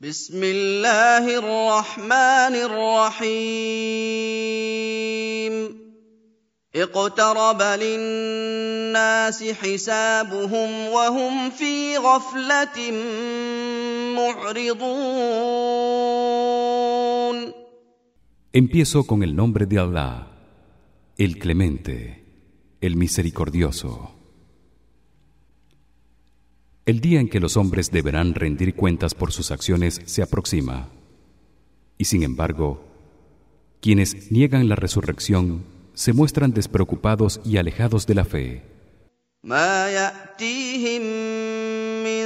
بسم الله الرحمن الرحيم اقترب للناس حسابهم وهم في غفله معرضون Empiezo con el nombre de Allah, el Clemente, el Misericordioso. El día en que los hombres deberán rendir cuentas por sus acciones se aproxima. Y sin embargo, quienes niegan la resurrección se muestran despreocupados y alejados de la fe. ما ياتيهم من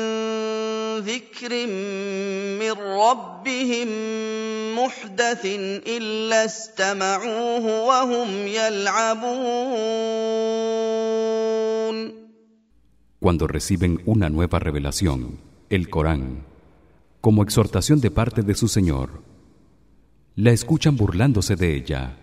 ذكر من ربهم محدث الا استمعوه وهم يلعبون Cuando reciben una nueva revelación, el Corán, como exhortación de parte de su Señor, la escuchan burlándose de ella.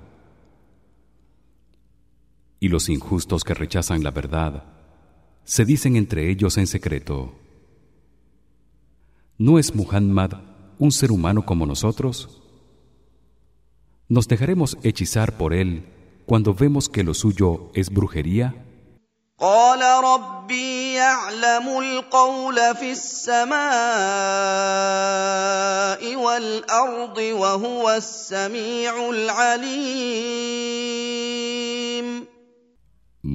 Y los injustos que rechazan la verdad se dicen entre ellos en secreto: ¿No es Muhammad un ser humano como nosotros? ¿Nos dejaremos hechizar por él cuando vemos que lo suyo es brujería? قال ربي يعلم القول في السماء والارض وهو السميع العليم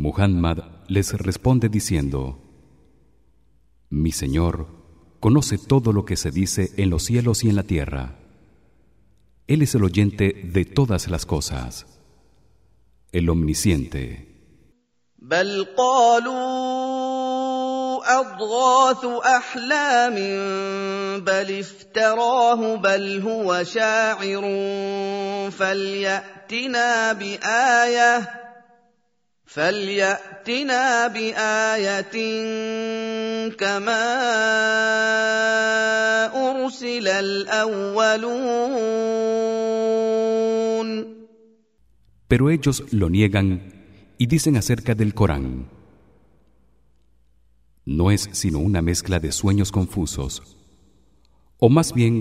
Muhammad les responde diciendo: Mi Señor conoce todo lo que se dice en los cielos y en la tierra. Él es el oyente de todas las cosas, el omnisciente. بل قالوا اضغاث احلام بل افتراه بل هو شاعر فلياتنا بايه فلياتنا بايه كما ارسل الاولون Pero ellos lo niegan y dicen acerca del Corán: No es sino una mezcla de sueños confusos, o más bien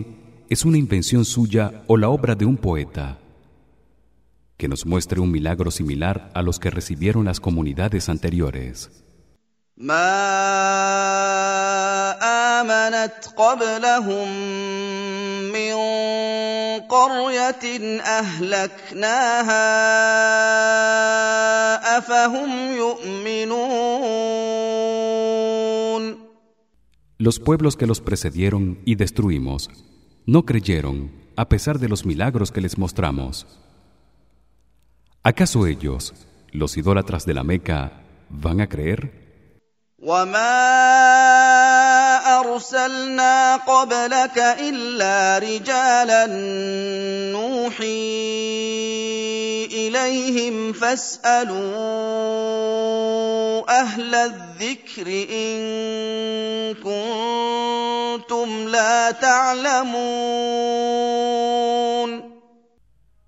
es una invención suya o la obra de un poeta. que nos muestre un milagro similar a los que recibieron las comunidades anteriores. Los pueblos que los precedieron y destruimos no creyeron a pesar de los milagros que les mostramos. ¿Acaso ellos, los idólatras de la Meca, van a creer?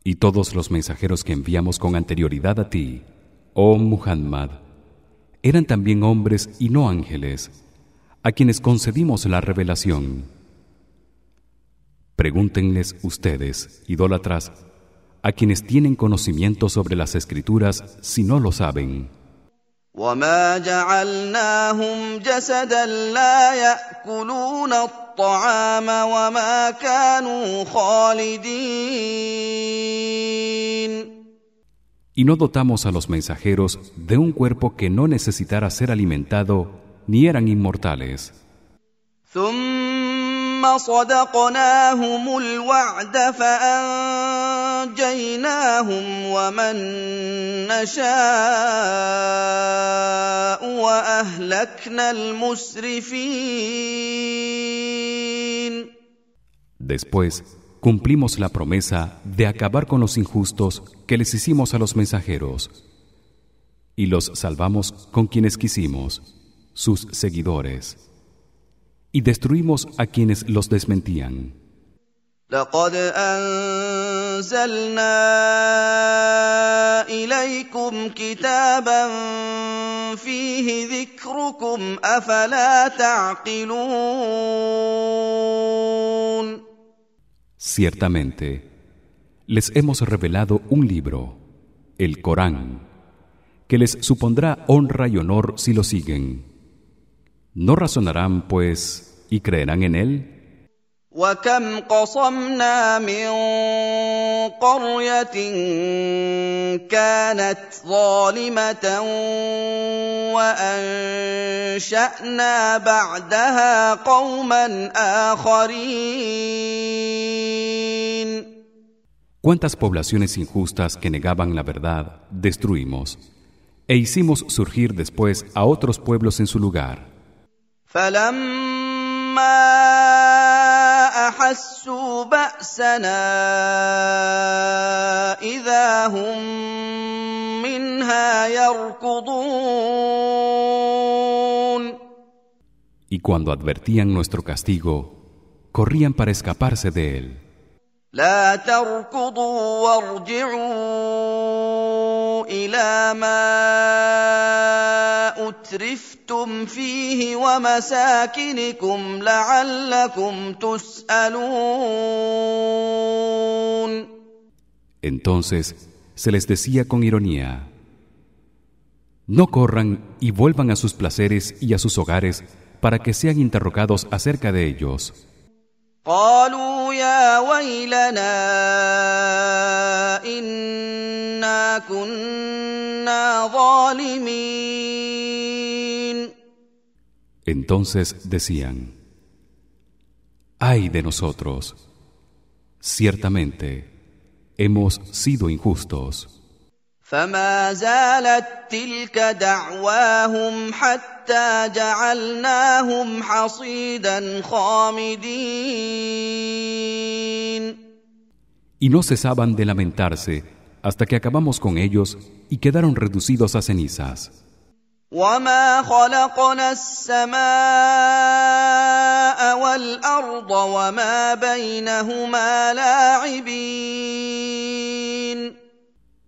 Y todos los mensajeros que enviamos con anterioridad a ti, oh Muhammad, eran también hombres y no ángeles, a quienes concedimos la revelación. Pregúntenles ustedes, idólatras, a quienes tienen conocimiento sobre las escrituras si no lo saben. وما جعلناهم جسدا لا ياكلون الطعام وما كانوا خالدين Y no dotamos a los mensajeros de un cuerpo que no necesitara ser alimentado ni eran inmortales. ثم ثم صدقناهم الوعد فانجيناهم ومن نشاء واهلكنا المسرفين Después cumplimos la promesa de acabar con los injustos que les hicimos a los mensajeros y los salvamos con quienes quisimos sus seguidores y destruimos a quienes los desmentían لقد انزلنا اليكم كتابا فيه ذكركم افلا تعقلون Ciertamente les hemos revelado un libro el Corán que les supondrá honra y honor si lo siguen no razonarán pues y creerán en él وكم قصمنا من قريه كانت ظالمه وانشانا بعدها قوما اخرين cuántas poblaciones injustas que negaban la verdad destruimos e hicimos surgir después a otros pueblos en su lugar فلما احسوا باسنا اذا هم منها يركضون y cuando advertían nuestro castigo corrían para escaparse de él لا تركضوا وارجعوا الى ما اترفتم فيه ومساكنكم لعلكم تسالون entonces se les decía con ironía no corran y vuelvan a sus placeres y a sus hogares para que sean interrogados acerca de ellos قالوا يا ويلنا انا كنا ظالمين entonces decían ay de nosotros ciertamente hemos sido injustos فما زالت تلك دعواهم حتى جعلناهم حصيدا خامدين y no cesaban de lamentarse hasta que acabamos con ellos y quedaron reducidos a cenizas. وما خلقنا السماء والارض وما بينهما لاعبين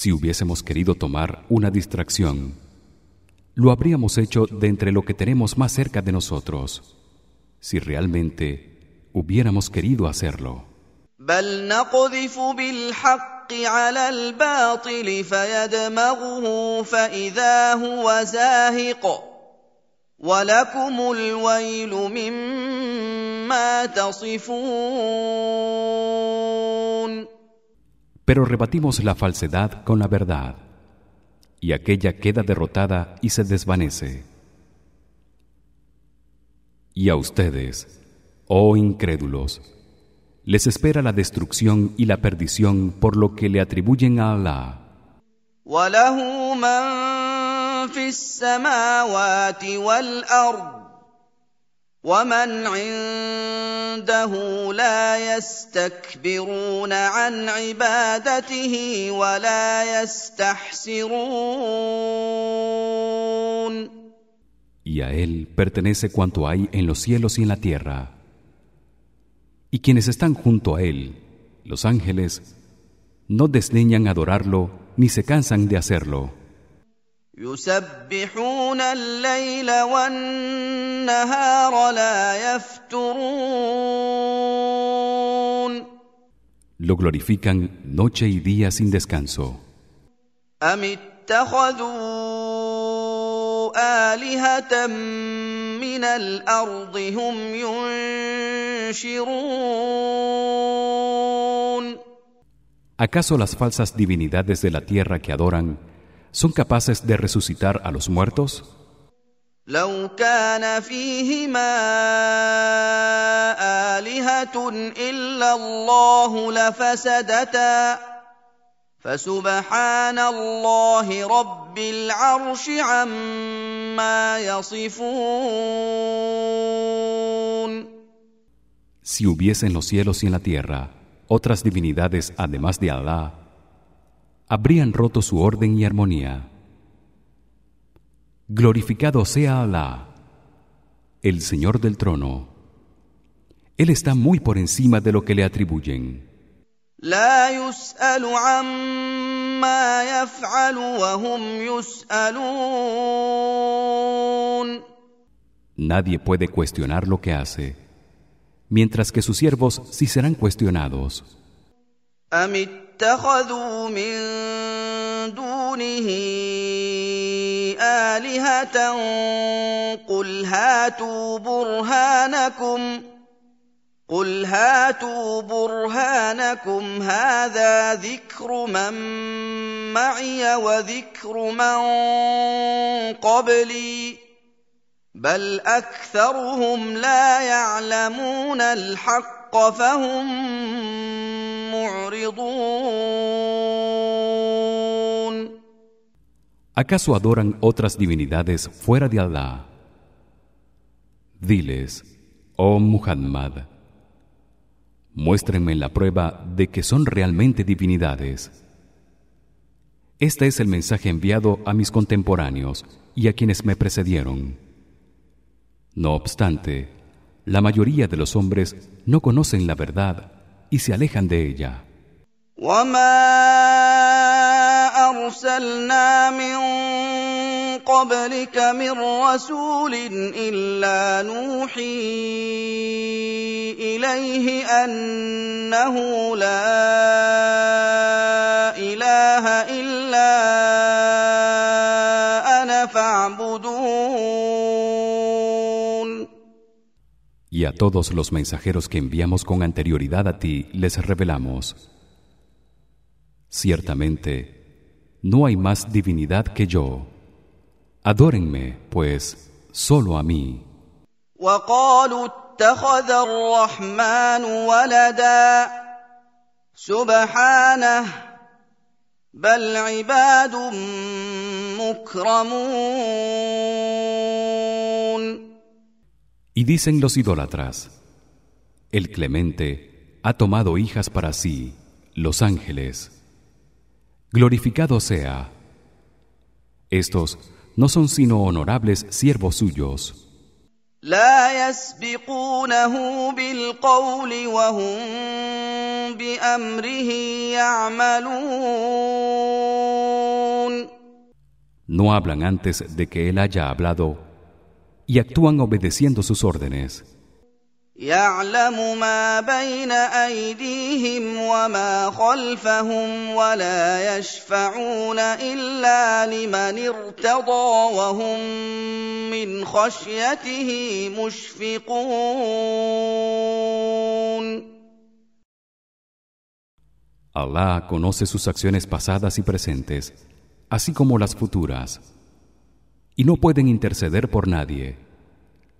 si hubiésemos querido tomar una distracción lo habríamos hecho de entre lo que tenemos más cerca de nosotros si realmente hubiéramos querido hacerlo pero rebatimos la falsedad con la verdad. Y aquella queda derrotada y se desvanece. Y a ustedes oh incrédulos les espera la destrucción y la perdición por lo que le atribuyen a Allah ومن عنده لا يستكبرون عن عبادته ولا يستحسرون y a él pertenece cuanto hay en los cielos y en la tierra y quienes están junto a él los ángeles no desdeñan adorarlo ni se cansan de hacerlo يسبحون الليل والنهار لا يفترون Lo glorifican noche y día sin descanso. أم اتخذوا آلهة من الأرض هم ينشرون ¿Acaso las falsas divinidades de la tierra que adoran son capaces de resucitar a los muertos? لو كان فيهما آلهة إلا الله لفسدتا فسبحان الله رب العرش عما يصفون Si hubiese en los cielos y en la tierra otras divinidades además de Allah, habrían roto su orden y armonía. Glorificado sea Alá, el Señor del trono. Él está muy por encima de lo que le atribuyen. Nadie puede cuestionar lo que hace, mientras que sus siervos sí serán cuestionados. Amit اتخذوا من دونه آلهة قل هاتوا برهانكم قل هاتوا برهانكم هذا ذكر من معي وذكر من قبلي بل أكثرهم لا يعلمون الحق فهم معرضون ¿Acaso adoran otras divinidades fuera de Allah? Diles, oh Muhammad, muéstrenme la prueba de que son realmente divinidades. Este es el mensaje enviado a mis contemporáneos y a quienes me precedieron. No obstante, la mayoría de los hombres no conocen la verdad y se alejan de ella. وما أرسلنا من قبلك من رسول إلا نوحي إليه أنه لا Todos los mensajeros que enviamos con anterioridad a ti les revelamos. Ciertamente no hay más divinidad que yo. Adórenme pues solo a mí Y dicen los idólatras El Clemente ha tomado hijas para sí los ángeles Glorificado sea Estos no son sino honorables siervos suyos لا يسبقونه بالقول وهم بأمره يعملون no hablan antes de que él haya hablado y actúan obedeciendo sus órdenes يعلم ما بين أيديهم وما خلفهم ولا يشفعون إلا لمن ارتضى وهم من خشيته مشفقون Allah conoce sus acciones pasadas y presentes así como las futuras y no pueden interceder por nadie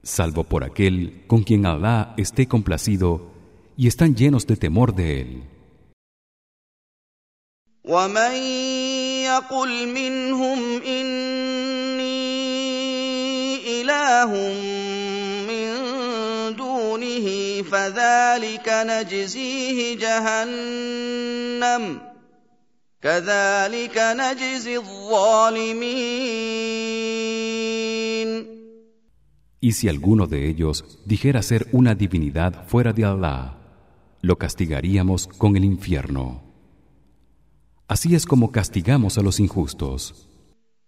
salvo por aquel con quien Allah esté complacido y están llenos de temor de él ومن يقل منهم إني إله من دونه فذلك نجزيه جهنم كذلك نجزي الظالمين y si alguno de ellos dijera ser una divinidad fuera de Allah lo castigaríamos con el infierno así es como castigamos a los injustos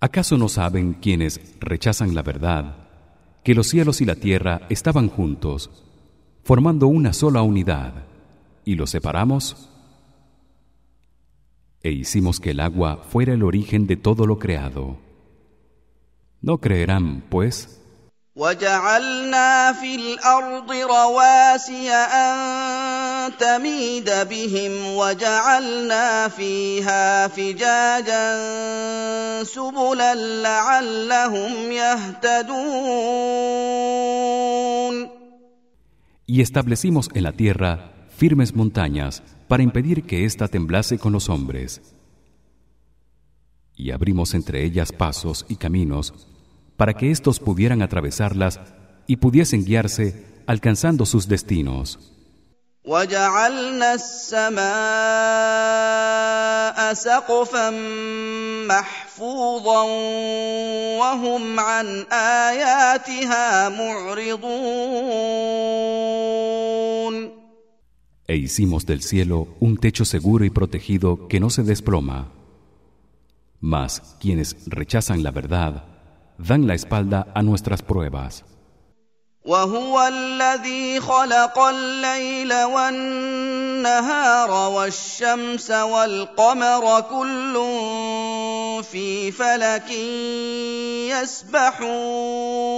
¿Acaso no saben quienes rechazan la verdad que los cielos y la tierra estaban juntos, formando una sola unidad, y los separamos? E hicimos que el agua fuera el origen de todo lo creado. ¿No creerán, pues? وجعلنا في الارض رواسي ان تميد بهم وجعلنا فيها فجاجا سبلا لعلهم يهتدون Y establecimos en la tierra firmes montañas para impedir que ésta temblase con los hombres. Y abrimos entre ellas pasos y caminos para que éstos pudieran atravesarlas y pudiesen guiarse alcanzando sus destinos. وجعلنا السماء سقفا محفوظا وهم عن آياتها معرضون E hicimos del cielo un techo seguro y protegido que no se desploma. Mas quienes rechazan la verdad dan la espalda a nuestras pruebas. وهو الذي خلق الليل والنهار والشمس والقمر كل في فلك يسبحون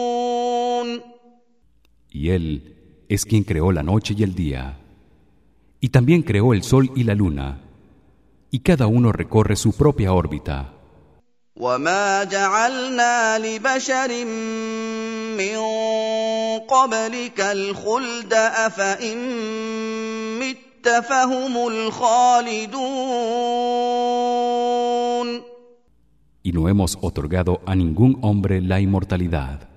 Y él es quien creó la noche y el día. Y también creó el sol y la luna. Y cada uno recorre su propia órbita. وما جعلنا لبشر من قبلك الخلد افان مت فهم الخالدون Y no hemos otorgado a ningún hombre la inmortalidad.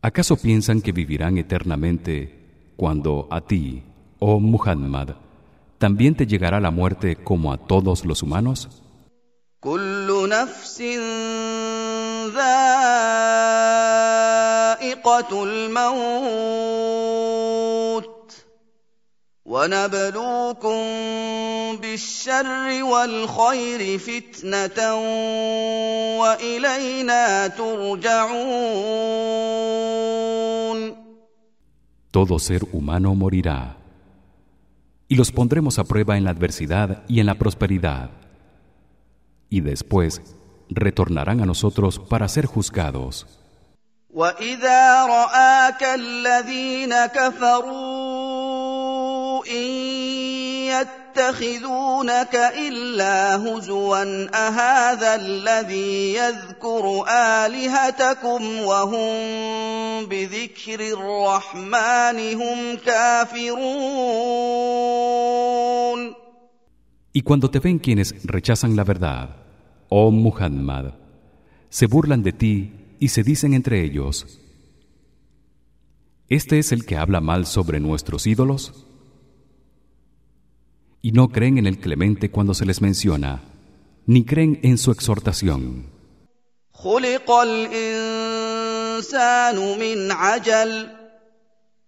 ¿Acaso piensan que vivirán eternamente cuando a ti, oh Muhammad, también te llegará la muerte como a todos los humanos? كل نفس ذائقة الموت ونبلوكم بالشر والخير فتنة وإلينا ترجعون Todo ser humano morirá. Y los pondremos a prueba en la adversidad y en la prosperidad. y después retornarán a nosotros para ser juzgados. وَإِذَا رَآكَ الَّذِينَ كَفَرُوا إِن يَتَّخِذُونَكَ إِلَّا هُزُوًا أَهَٰذَا الَّذِي يَذْكُرُ آلِهَتَكُمْ وَهُم بِذِكْرِ الرَّحْمَٰنِ هُمْ كَافِرُونَ y cuando te ven quienes rechazan la verdad, oh Muhammad, se burlan de ti y se dicen entre ellos: ¿Este es el que habla mal sobre nuestros ídolos? Y no creen en el clemente cuando se les menciona, ni creen en su exhortación.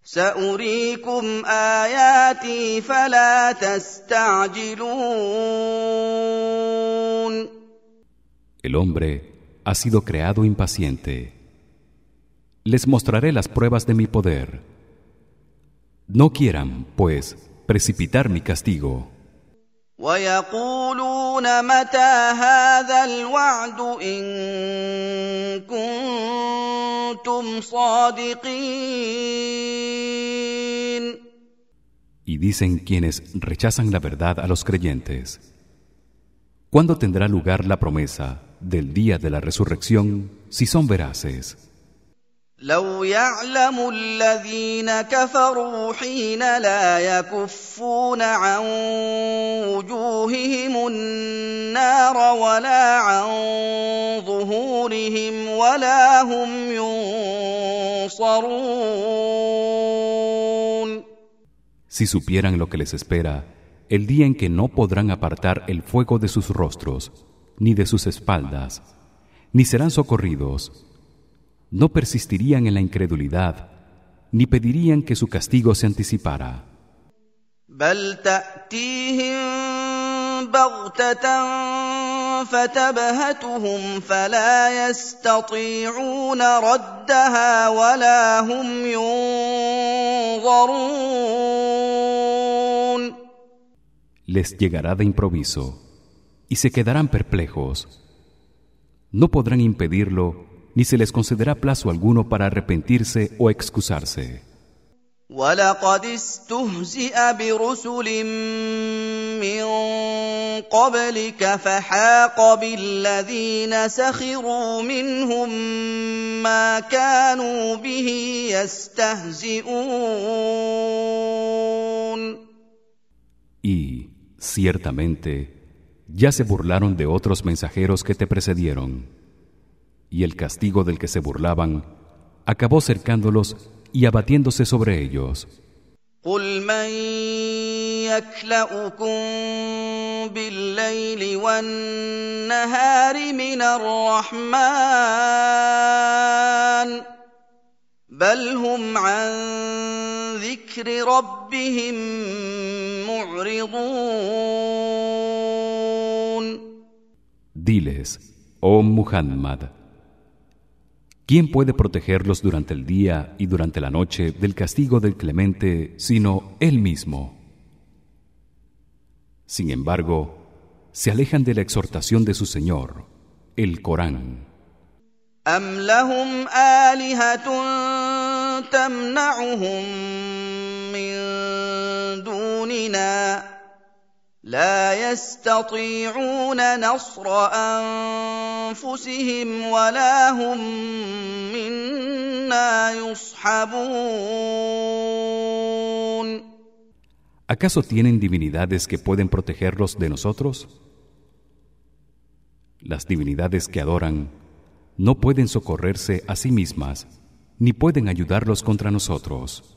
سأريكم آياتي فلا تستعجلون El hombre ha sido creado impaciente. Les mostraré las pruebas de mi poder. No quieran, pues, precipitar mi castigo. ويقولون متى هذا الوعد إن كنتم صادقين Y dicen quienes rechazan la verdad a los creyentes ¿Cuándo tendrá lugar la promesa del día de la resurrección si son veraces? لو يعلم الذين كفروا حين لا يكفون عن وجوههم النار ولا عن ظهورهم ولا هم ينصرون Si supieran lo que les espera el día en que no podrán apartar el fuego de sus rostros ni de sus espaldas ni serán socorridos no persistirían en la incredulidad ni pedirían que su castigo se anticipara. les llegará de improviso y se quedarán perplejos. No podrán impedirlo ni se les concederá plazo alguno para arrepentirse o excusarse ولقد استهزئ برسل من قبلك فحاق بالذين سخروا منهم ما كانوا به يستهزئون y ciertamente ya se burlaron de otros mensajeros que te precedieron y el castigo del que se burlaban acabó cercándolos y abatiéndose sobre ellos قل من يكلؤكم بالليل والنهار من الرحمن بل هم عن ذكر ربهم معرضون Diles, oh Muhammad, ¿quién puede protegerlos durante el día y durante la noche del castigo del clemente sino él mismo? Sin embargo, se alejan de la exhortación de su Señor, el Corán. لا يستطيعون نصر أنفسهم ولا هم منا يصحبون ¿Acaso tienen divinidades que pueden protegerlos de nosotros? Las divinidades que adoran no pueden socorrerse a sí mismas ni pueden ayudarlos contra nosotros.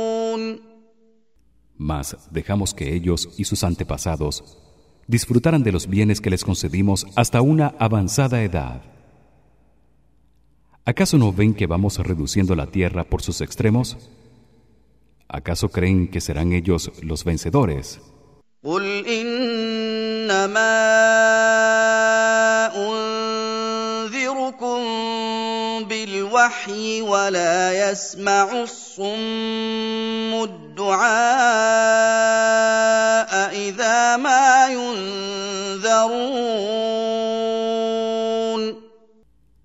Mas dejamos que ellos y sus antepasados disfrutaran de los bienes que les concedimos hasta una avanzada edad. ¿Acaso no ven que vamos reduciendo la tierra por sus extremos? ¿Acaso creen que serán ellos los vencedores? قل إنما أنذركم بالوحي ولا يسمع الصم الدعاء إذا ما ينذرون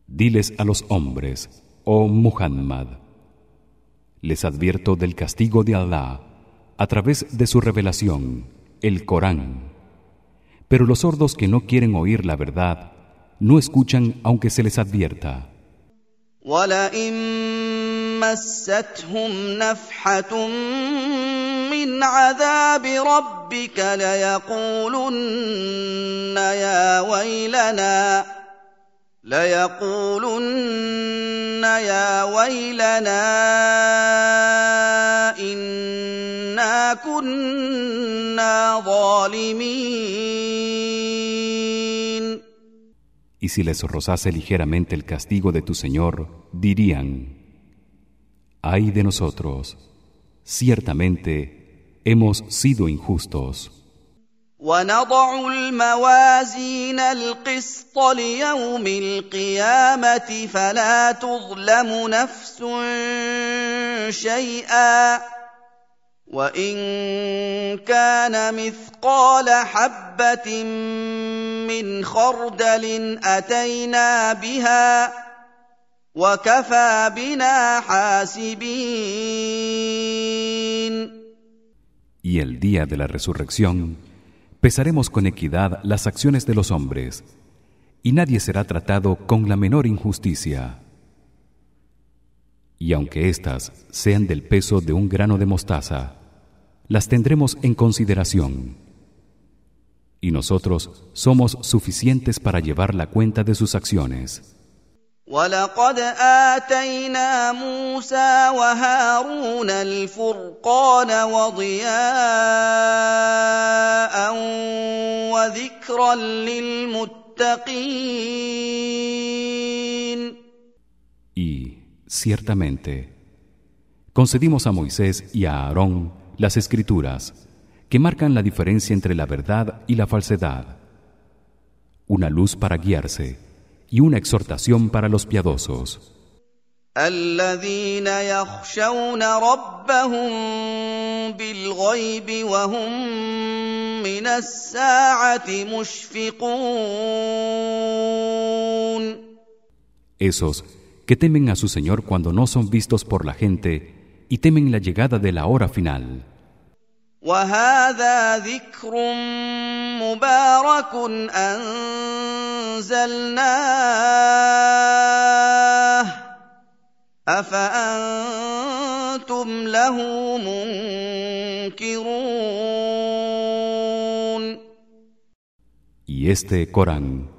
Diles a los hombres, oh Muhammad, les advierto del castigo de Allah a través de su revelación, el Corán. Pero los sordos que no quieren oír la verdad no escuchan aunque se les advierta. ولئن مستهم نفحة من عذاب ربك ليقولن يا ويلنا ليقولن يا ويلنا إنا كنا ظالمين. Y si les rozase ligeramente el castigo de tu Señor, dirían: Ay de nosotros, ciertamente hemos sido injustos. ونضع الموازين القسط ليوم القيامه فلا تظلم نفس شيئا وان كان مثقال حبه من خردل اتينا بها وكفى بنا حاسبين Y el día de la resurrección pesaremos con equidad las acciones de los hombres y nadie será tratado con la menor injusticia. Y aunque éstas sean del peso de un grano de mostaza, las tendremos en consideración. Y nosotros somos suficientes para llevar la cuenta de sus acciones. ولقد اتينا موسى وهارون الفرقان وضياء وذكرا للمتقين Y ciertamente concedimos a Moisés y a Aarón las escrituras que marcan la diferencia entre la verdad y la falsedad una luz para guiarse y una exhortación para los piadosos الذين يخشون ربهم بالغيب وهم من الساعه مشفقون esos que temen a su Señor cuando no son vistos por la gente y temen la llegada de la hora final وهذا ذكر مبارك انزلناه افانتم له منكرون Y este Corán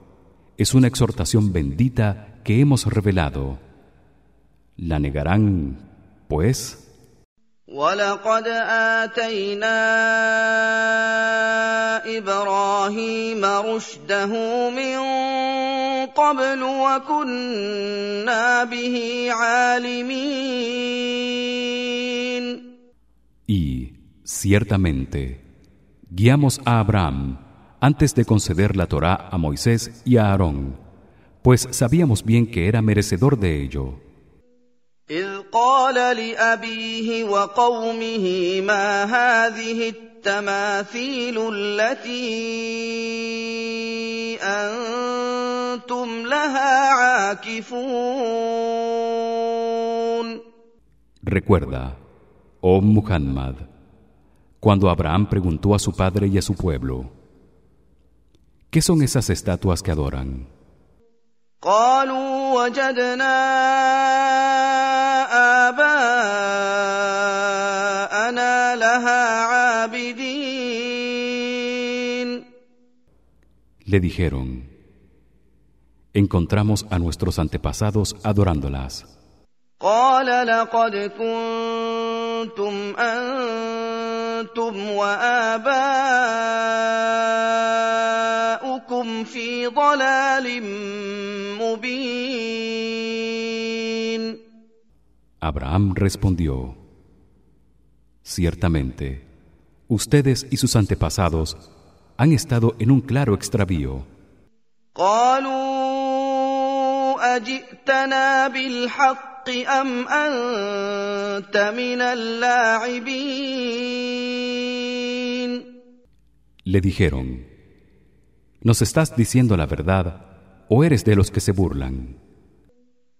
es una exhortación bendita que hemos revelado. ¿La negarán, pues? ولقد اتينا ابراهيم رشده من قبل وكنا به عالمين Y ciertamente guiamos a Abraham antes de conceder la Torá a Moisés y a Aarón, pues sabíamos bien que era merecedor de ello. إذ قال لأبيه وقومه ما هذه التماثيل التي أنتم لها عاكفون Recuerda, oh Muhammad, cuando Abraham preguntó a su padre y a su pueblo, ¿qué son esas estatuas que adoran? قالوا وجدنا آباءنا لها عابدين Le dijeron, encontramos a nuestros antepasados adorándolas. قال لقد كنتم أنتم وآباؤكم في ضلال مبين Abraham respondió, Ciertamente, ustedes y sus antepasados han estado en un claro extravío. قالوا أجئتنا بالحق أم أنت من اللاعبين Le dijeron, ¿nos estás diciendo la verdad o eres de los que se burlan?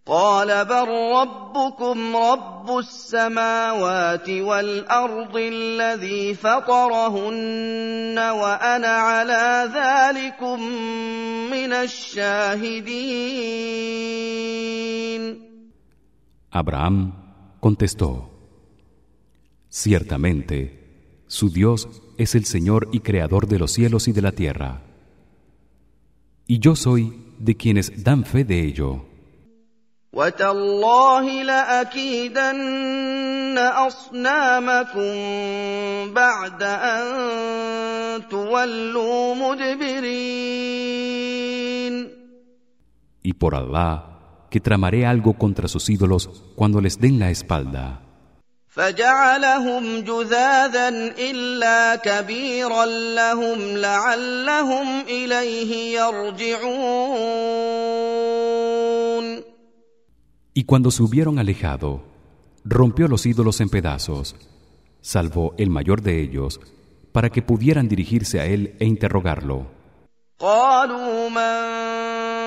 قال بل ربكم رب السماوات والارض الذي فطرهن وانا على ذلكم من الشاهدين Abraham contestó, Ciertamente, su Dios es el Señor y Creador de los cielos y de la tierra. Y yo soy de quienes dan fe de ello. وتالله لاكيدن اصنامكم بعد ان تولوا مدبرين Y por Allah, que tramaré algo contra sus ídolos cuando les den la espalda. فجعلهم جذاذا الا كبيرا لهم لعلهم اليه يرجعون Y cuando se hubieron alejado, rompió los ídolos en pedazos, salvó el mayor de ellos, para que pudieran dirigirse a él e interrogarlo. قالوا من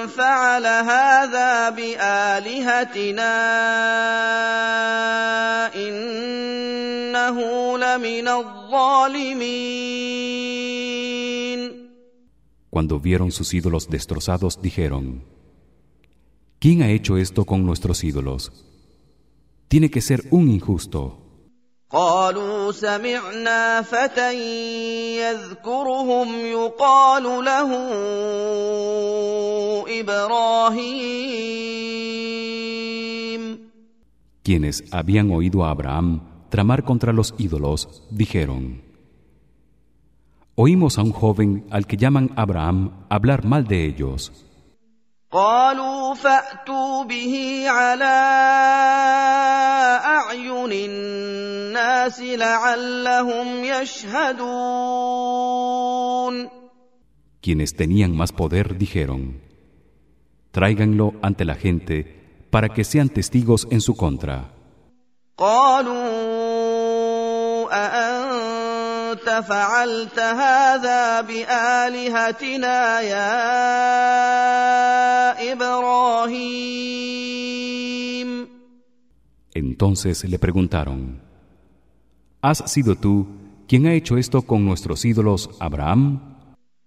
فعل هذا بآلهتنا إنه لمن الظالمين Cuando vieron sus ídolos destrozados, dijeron: ¿Quién ha hecho esto con nuestros ídolos? Tiene que ser un injusto. قالوا سمعنا فتى يذكرهم يقال له ابراهيم Quienes habían oído a Abraham tramar contra los ídolos dijeron: Oímos a un joven al que llaman Abraham hablar mal de ellos. قالوا فاتوا به على اعين الناس لعلهم يشهدون Quienes tenían más poder dijeron: Tráiganlo ante la gente para que sean testigos en su contra. قالوا أأنت فعلت هذا بآلهتنا يا إبراهيم Entonces le preguntaron: ¿Has sido tú quien ha hecho esto con nuestros ídolos Abraham?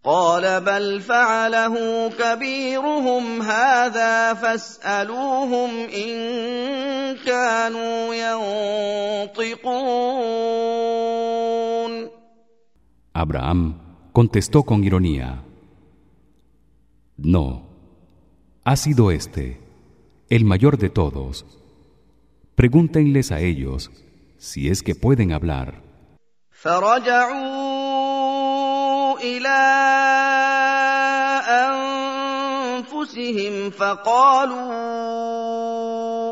قال بل فعله كبيرهم هذا فاسألوهم إن كانوا ينطقون Abraham contestó con ironía: No, ha sido este, el mayor de todos. Pregúntenles a ellos si es que pueden hablar. فرجعوا إلى أنفسهم فقالوا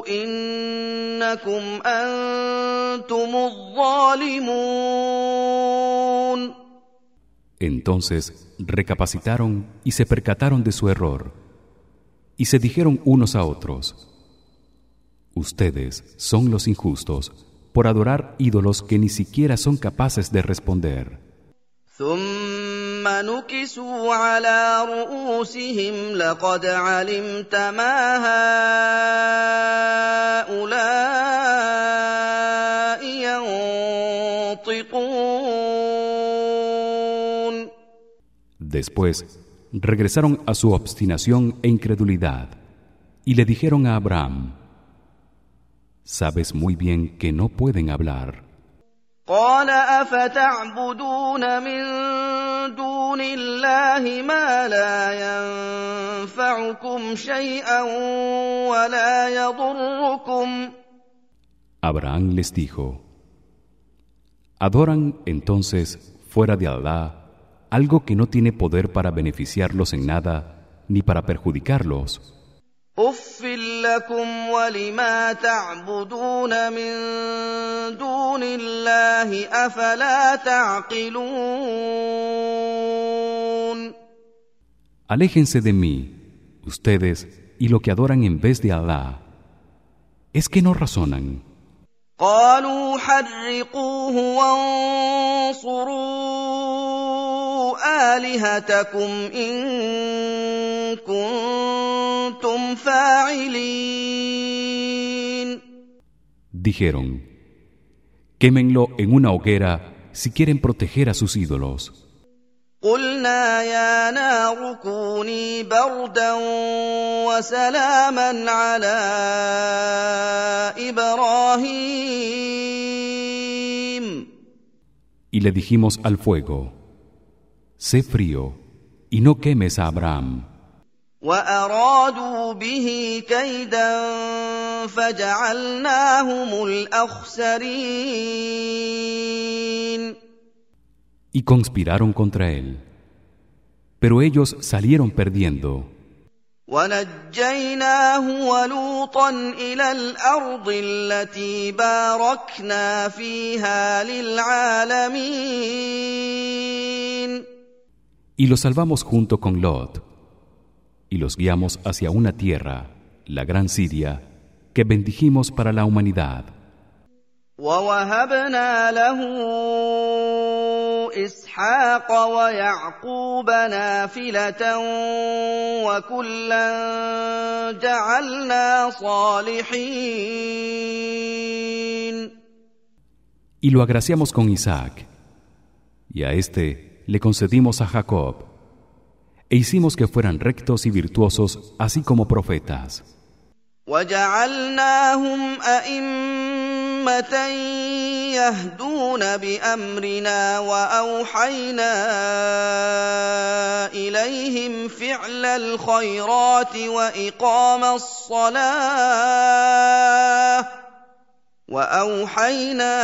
إنكم أنتم الظالمون Entonces recapacitaron y se percataron de su error y se dijeron unos a otros: Ustedes son los injustos por adorar ídolos que ni siquiera son capaces de responder. Después regresaron a su obstinación e incredulidad y le dijeron a Abraham Sabes muy bien que no pueden hablar. قال افتعبدون من دون الله ما لا ينفعكم شيئا ولا يضركم Abraham les dijo: Adoran entonces fuera de Allah algo que no tiene poder para beneficiarlos en nada ni para perjudicarlos. اف لكم ولما تعبدون من دون الله افلا تعقلون Aléjense de mí, ustedes y lo que adoran en vez de Allah. ¿Es que no razonan? قالوا حرقوه وانصروا الهتكم ان كنتم فاعلين Dijeron: Quémenlo en una hoguera si quieren proteger a sus ídolos. قلنا يا نار كوني بردا وسلاما على ابراهيم Y le dijimos al fuego: Sé frío y no quemes a Abraham. وأرادوا به كيدا فجعلناهم الأخسرين Y conspiraron contra él. Pero ellos salieron perdiendo. ونجيناه ولوطا إلى الأرض التي باركنا فيها للعالمين Y los salvamos junto con Lot y los guiamos hacia una tierra, la gran Siria, que bendijimos para la humanidad. ووهبنا له اسحاق ويعقوب نافله وكلا جعلنا صالحين Y lo agraciamos con Isaac. Y a este le concedimos a Jacob. E hicimos que fueran rectos y virtuosos, así como profetas. وجعلناهم ائمه يهدون بامرنا واوحينا اليهم فعل الخيرات واقام الصلاه واوحينا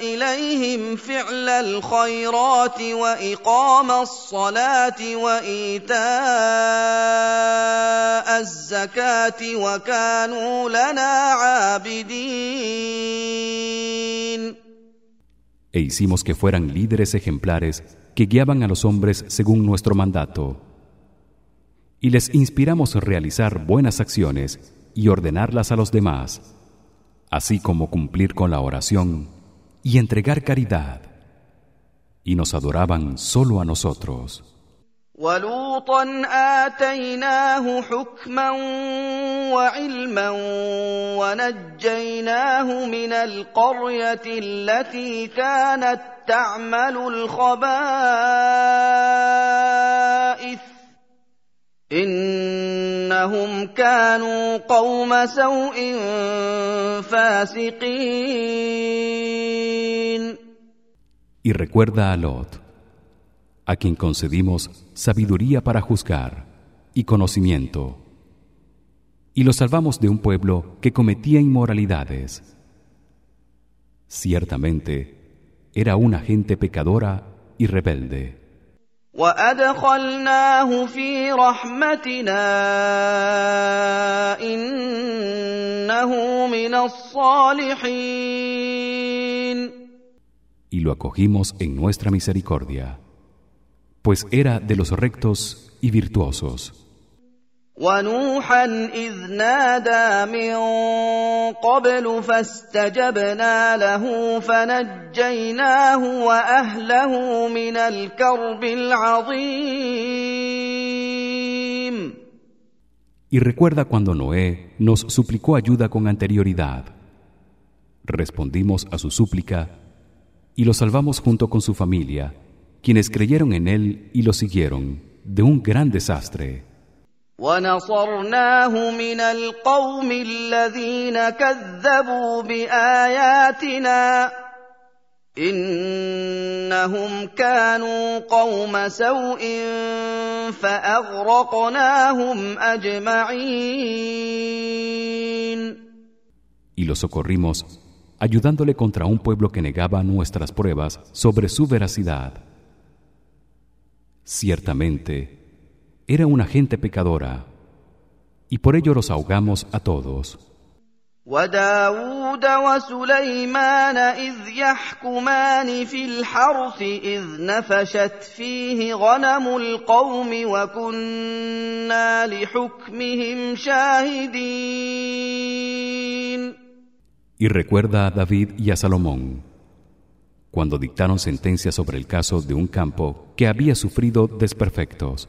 اليهم فعل الخيرات واقام الصلاه وايتاء الزكاه وكانوا لنا عابدين E hicimos que fueran líderes ejemplares que guiaban a los hombres según nuestro mandato. Y les inspiramos a realizar buenas acciones y ordenarlas a los demás así como cumplir con la oración y entregar caridad y nos adoraban solo a nosotros ولوطا اتيناه حكما وعلما ونجيناه من القريه التي كانت تعمل الخبائث انهم كانوا قوم سوء فاسقين Y recuerda a Lot a quien concedimos sabiduría para juzgar y conocimiento y lo salvamos de un pueblo que cometía inmoralidades ciertamente era una gente pecadora y rebelde وادخلناه في رحمتنا انه من الصالحين y lo acogimos en nuestra misericordia pues era de los rectos y virtuosos ونوحا اذ نادى من قبل فاستجبنا له فنجيناه واهله من الكرب العظيم Y recuerda cuando Noé nos suplicó ayuda con anterioridad. Respondimos a su súplica y lo salvamos junto con su familia, quienes creyeron en él y lo siguieron, de un gran desastre. ونصرناه من القوم الذين كذبوا باياتنا انهم كانوا قوم سوء فاغرقناهم اجمعين Y lo socorrimos ayudándole contra un pueblo que negaba nuestras pruebas sobre su veracidad. Ciertamente era una gente pecadora y por ello los ahogamos a todos. وداود وسليمان إذ يحكمان في الحرث إذ نفشت فيه غنم القوم وكنا لحكمهم شاهدين Y recuerda a David y a Salomón cuando dictaron sentencia sobre el caso de un campo que había sufrido desperfectos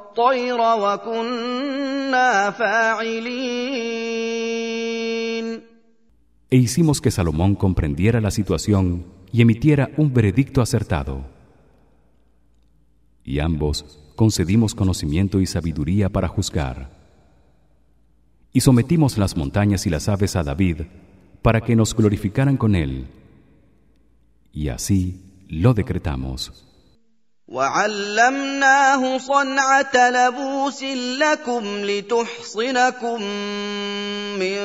وكنا فاعلين E hicimos que Salomón comprendiera la situación y emitiera un veredicto acertado. Y ambos concedimos conocimiento y sabiduría para juzgar. y sometimos las montañas y las aves a David para que nos glorificaran con él y así lo decretamos وعلمناه صنعه لبوس لكم لتحصنكم من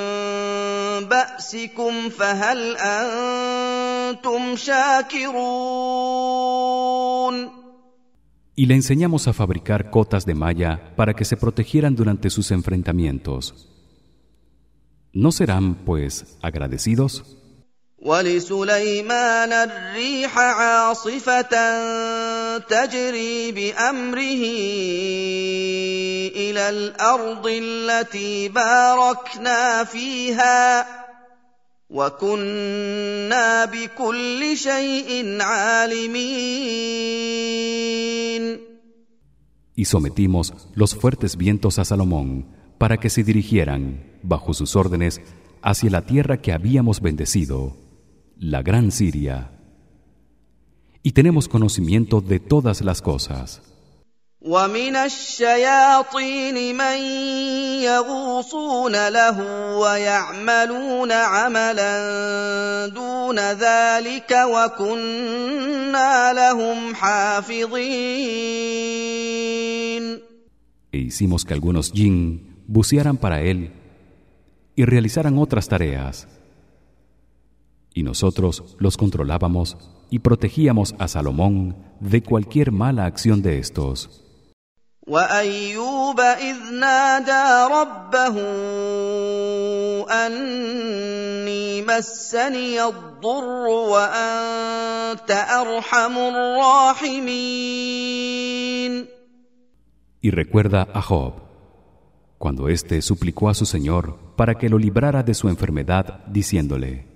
باسكم فهل انتم شاكرون Y le enseñamos a fabricar cotas de malla para que se protegieran durante sus enfrentamientos. ¿No serán pues agradecidos? ولسليمان الريح عاصفة تجري بأمره إلى الأرض التي باركنا فيها وكنا بكل شيء عالمين Y sometimos los fuertes vientos a Salomón para que se dirigieran, bajo sus órdenes, hacia la tierra que habíamos bendecido la gran Siria y tenemos conocimiento de todas las cosas ومن الشياطين من يغوصون له ويعملون عملا دون ذلك وكنا لهم حافظين E hicimos que algunos jinn bucearan para él y realizaran otras tareas y nosotros los controlábamos y protegíamos a Salomón de cualquier mala acción de estos. Y recuerda a Job cuando éste suplicó a su Señor para que lo librara de su enfermedad diciéndole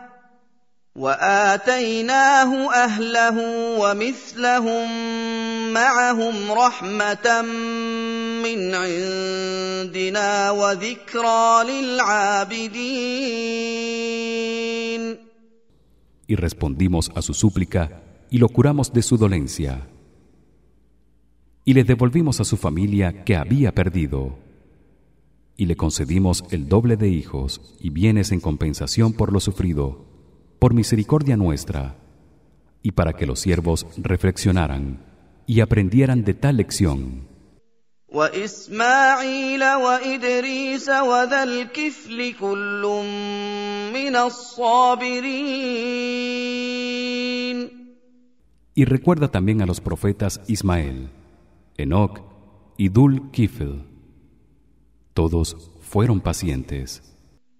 واتيناه اهله ومثلهم معهم رحمه من عندنا وذكرى للعابدين Y respondimos a su súplica y lo curamos de su dolencia. Y le devolvimos a su familia que había perdido. Y le concedimos el doble de hijos y bienes en compensación por lo sufrido, por misericordia nuestra, y para que los siervos reflexionaran y aprendieran de tal lección. واسماعيل وادريس وذا الكفل كل من الصابرين Y recuerda también a los profetas Ismael, Enoch y Dul Kifl. Todos fueron pacientes.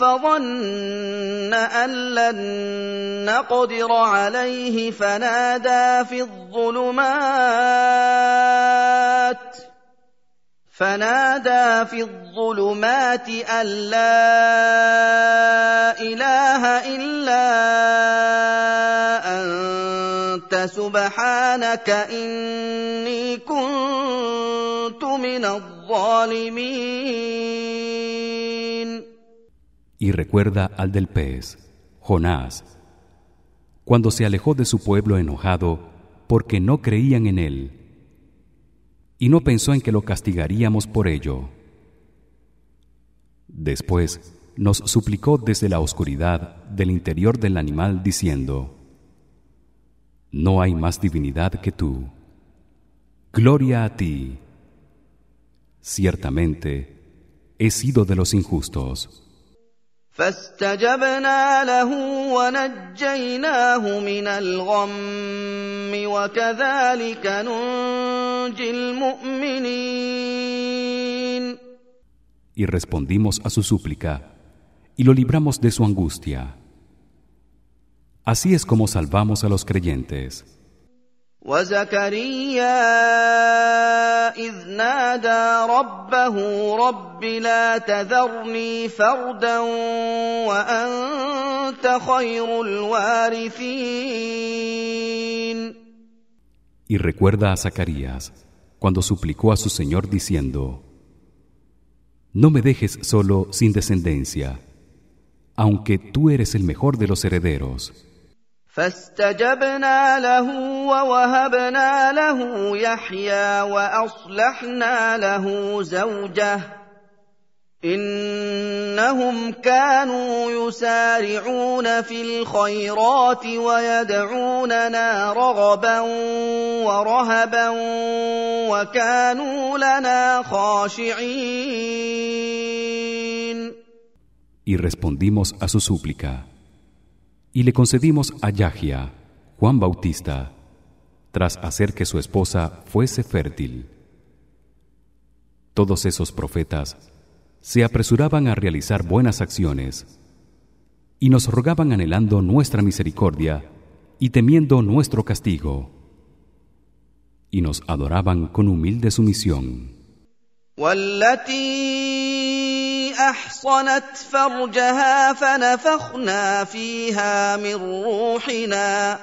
فظن أن لن نقدر عليه فنادى في الظلمات فنادى في الظلمات أن لا إله إلا أنت سبحانك إني كنت من الظالمين. Y recuerda al del pez, Jonás, cuando se alejó de su pueblo enojado porque no creían en él y no pensó en que lo castigaríamos por ello. Después nos suplicó desde la oscuridad del interior del animal diciendo: No hay más divinidad que tú. Gloria a ti. Ciertamente he sido de los injustos. فاستجبنا له ونجيناه من الغم وكذلك ننجي المؤمنين Y respondimos a su súplica y lo libramos de su angustia. Así es como salvamos a los creyentes. وزكريا إذ نادى ربه رب لا تذرني فردا وأنت خير الوارثين Y recuerda a Zacarías cuando suplicó a su Señor diciendo: No me dejes solo sin descendencia, aunque tú eres el mejor de los herederos. فاستجبنا له ووهبنا له يحيى وأصلحنا له زوجه إنهم كانوا يسارعون في الخيرات ويدعوننا رغبا ورهبا وكانوا لنا خاشعين. Y respondimos a su súplica y le concedimos a Yahya, Juan Bautista, tras hacer que su esposa fuese fértil. Todos esos profetas se apresuraban a realizar buenas acciones y nos rogaban anhelando nuestra misericordia y temiendo nuestro castigo y nos adoraban con humilde sumisión. أحصنت فرجها فنفخنا فيها من روحنا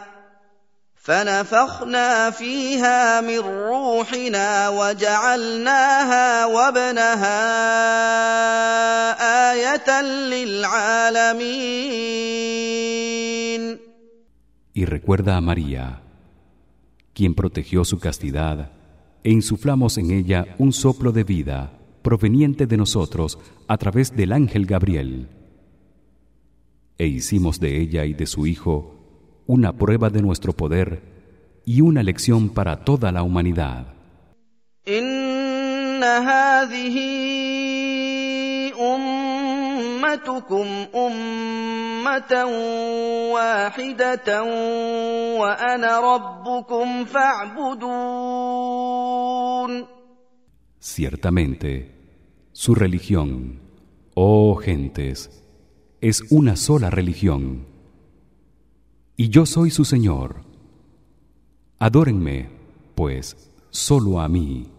فنفخنا فيها من روحنا وجعلناها وابنها آية للعالمين. Y recuerda a María, quien protegió su castidad, e insuflamos en ella un soplo de vida proveniente de nosotros a través del ángel Gabriel. E hicimos de ella y de su hijo una prueba de nuestro poder y una lección para toda la humanidad Ciertamente su religión, oh gentes, es una sola religión. Y yo soy su Señor. Adórenme, pues, solo a mí.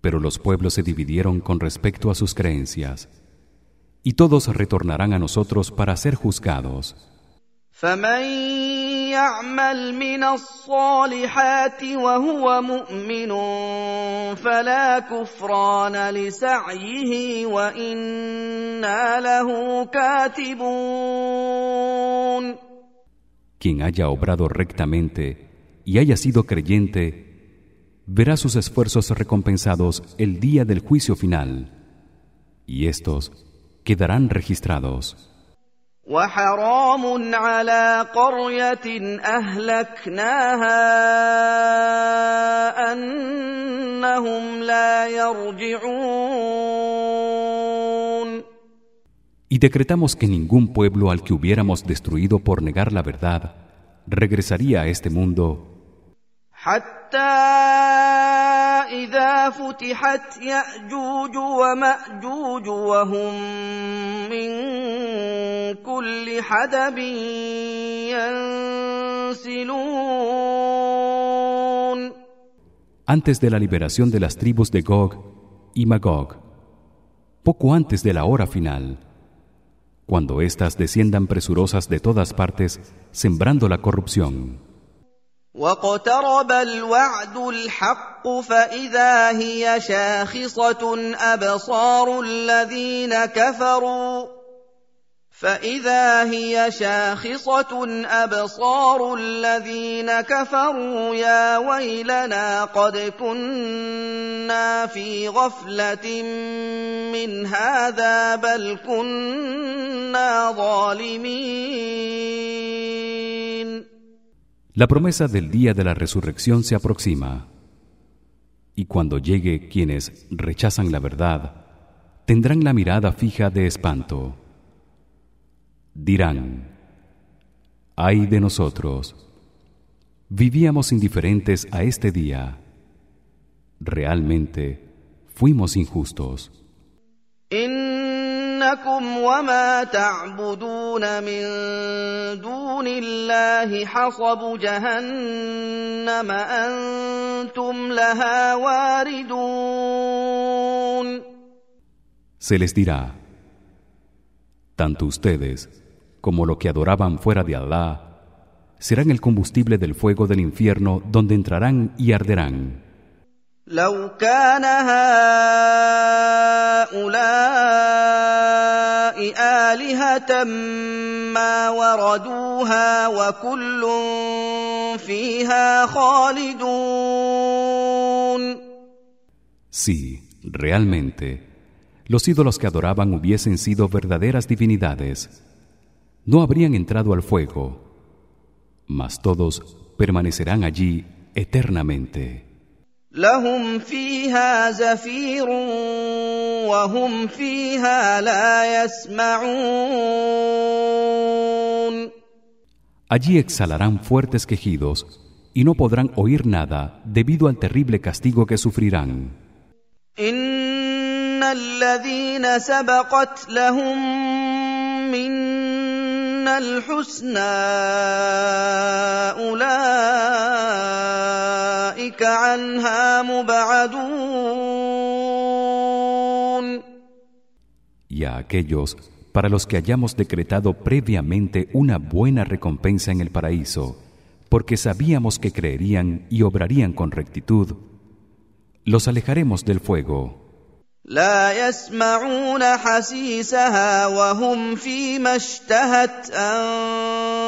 Pero los pueblos se dividieron con respecto a sus creencias y todos retornarán a nosotros para ser juzgados. Quien haya obrado rectamente y haya sido creyente verá sus esfuerzos recompensados el día del juicio final y estos quedarán registrados. Y decretamos que ningún pueblo al que hubiéramos destruido por negar la verdad regresaría a este mundo حتى اذا فتحت ياجوج وماجوج وهم من كل حدب ينسلون Antes de la liberación de las tribus de Gog y Magog, poco antes de la hora final, cuando éstas desciendan presurosas de todas partes, sembrando la corrupción. واقترب الوعد الحق فاذا هي شاخصه ابصار الذين كفروا فاذا هي شاخصه ابصار الذين كفروا يا ويلنا قد كنا في غفله من هذا بل كنا ظالمين La promesa del día de la resurrección se aproxima. Y cuando llegue quienes rechazan la verdad, tendrán la mirada fija de espanto. Dirán: ay de nosotros vivíamos indiferentes a este día realmente fuimos injustos إنكم وما تعبدون من دون الله حصب جهنم أنتم لها واردون Se les dirá tanto ustedes como lo que adoraban fuera de Allah serán el combustible del fuego del infierno donde entrarán y arderán. لو كان هؤلاء آلهة ما وردوها وكل فيها خالدون Si, realmente, los ídolos que adoraban hubiesen sido verdaderas divinidades, no habrían entrado al fuego, mas todos permanecerán allí eternamente. لهم فيها زفير وهم فيها لا يسمعون Allí exhalarán fuertes quejidos y no podrán oír nada debido al terrible castigo que sufrirán. ان الذين سبقت لهم منا الحسنى اولئك عنها مبعدون Y a aquellos para los que hayamos decretado previamente una buena recompensa en el paraíso, porque sabíamos que creerían y obrarían con rectitud, los alejaremos del fuego. لا يسمعون حسيسها وهم فيما اشتهت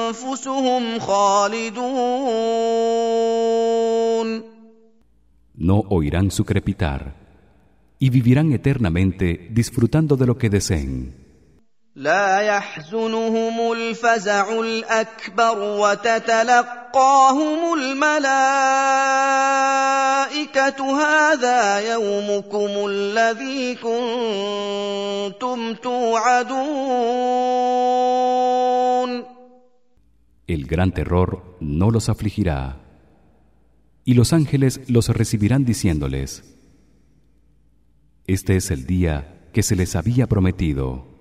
انفسهم خالدون No oirán su crepitar y vivirán eternamente disfrutando de lo que deseen. لا يحزنهم الفزع الاكبر وتتلقاهم الملائكه هذا يومكم الذي كنتم توعدون El gran terror no los afligirá y los ángeles los recibirán diciéndoles Este es el día que se les había prometido.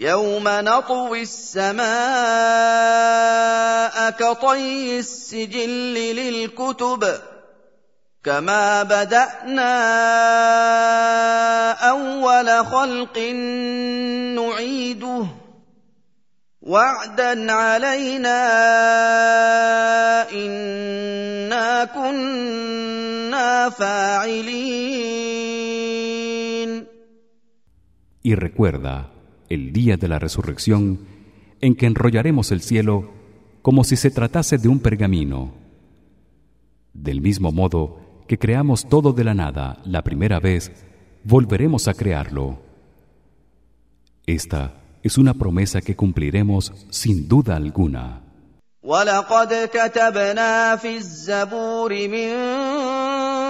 يوم نطوي السماء كطي السجل للكتب كما بدانا اول خلق نعيده وعدا علينا انا كنا فاعلين Y recuerda el día de la resurrección en que enrollaremos el cielo como si se tratase de un pergamino. Del mismo modo que creamos todo de la nada la primera vez, volveremos a crearlo. Esta es una promesa que cumpliremos sin duda alguna.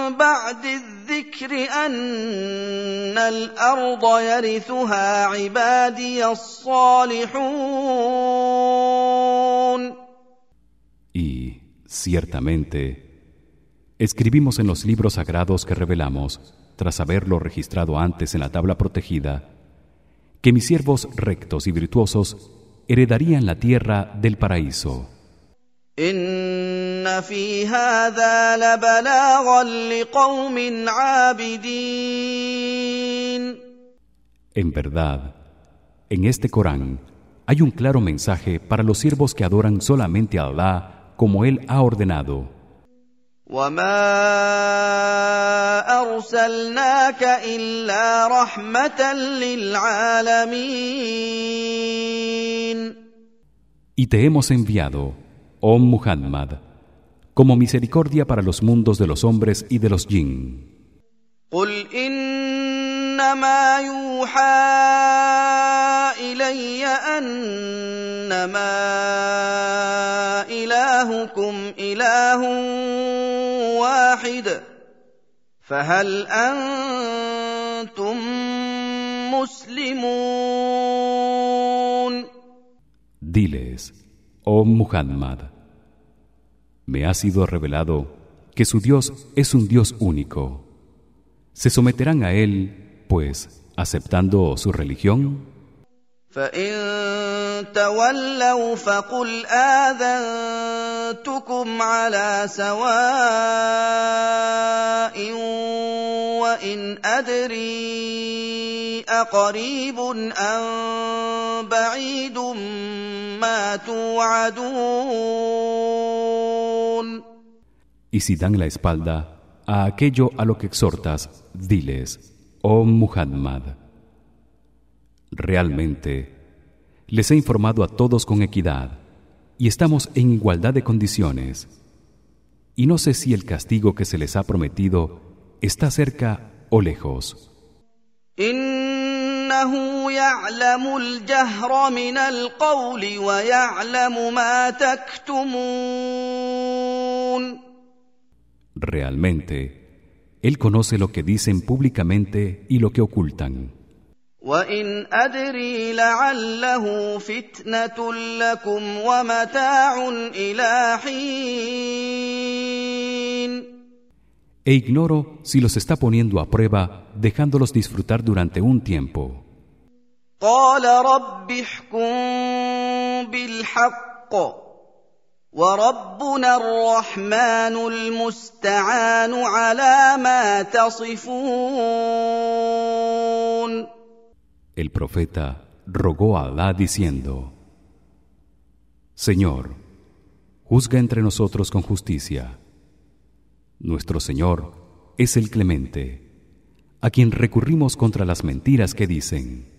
ولقد كتبنا في الزبور من بعد الذكر ان الارض يرثها عبادي الصالحون Y ciertamente escribimos en los libros sagrados que revelamos tras haberlo registrado antes en la tabla protegida que mis siervos rectos y virtuosos heredarían la tierra del paraíso. ان في هذا لبلاغا لقوم عابدين En verdad, en este Corán hay un claro mensaje para los siervos que adoran solamente a Allah como él ha ordenado. وما ارسلناك الا رحمه للعالمين Y te hemos enviado, oh Muhammad, como misericordia para los mundos de los hombres y de los jinn. قل انما يوحى الي انما الهكم اله واحد فهل انتم مسلمون Diles, Oh Muhammad me ha sido revelado que su Dios es un Dios único se someterán a él pues aceptando su religión فان تولوا فقل اذنتكم على سواء وان ادري اقريب ام بعيد ما توعدون Y si dan la espalda a aquello a lo que exhortas, diles, oh Muhammad, Realmente les he informado a todos con equidad y estamos en igualdad de condiciones. Y no sé si el castigo que se les ha prometido está cerca o lejos. Realmente él conoce lo que dicen públicamente y lo que ocultan. وان ادري لعله فتنه لكم ومتاع الى حين E ignoro si los está poniendo a prueba dejándolos disfrutar durante un tiempo. قال رب احكم بالحق وربنا الرحمن المستعان على ما تصفون El profeta rogó a Alá diciendo: Señor, juzga entre nosotros con justicia. Nuestro Señor es el clemente, a quien recurrimos contra las mentiras que dicen.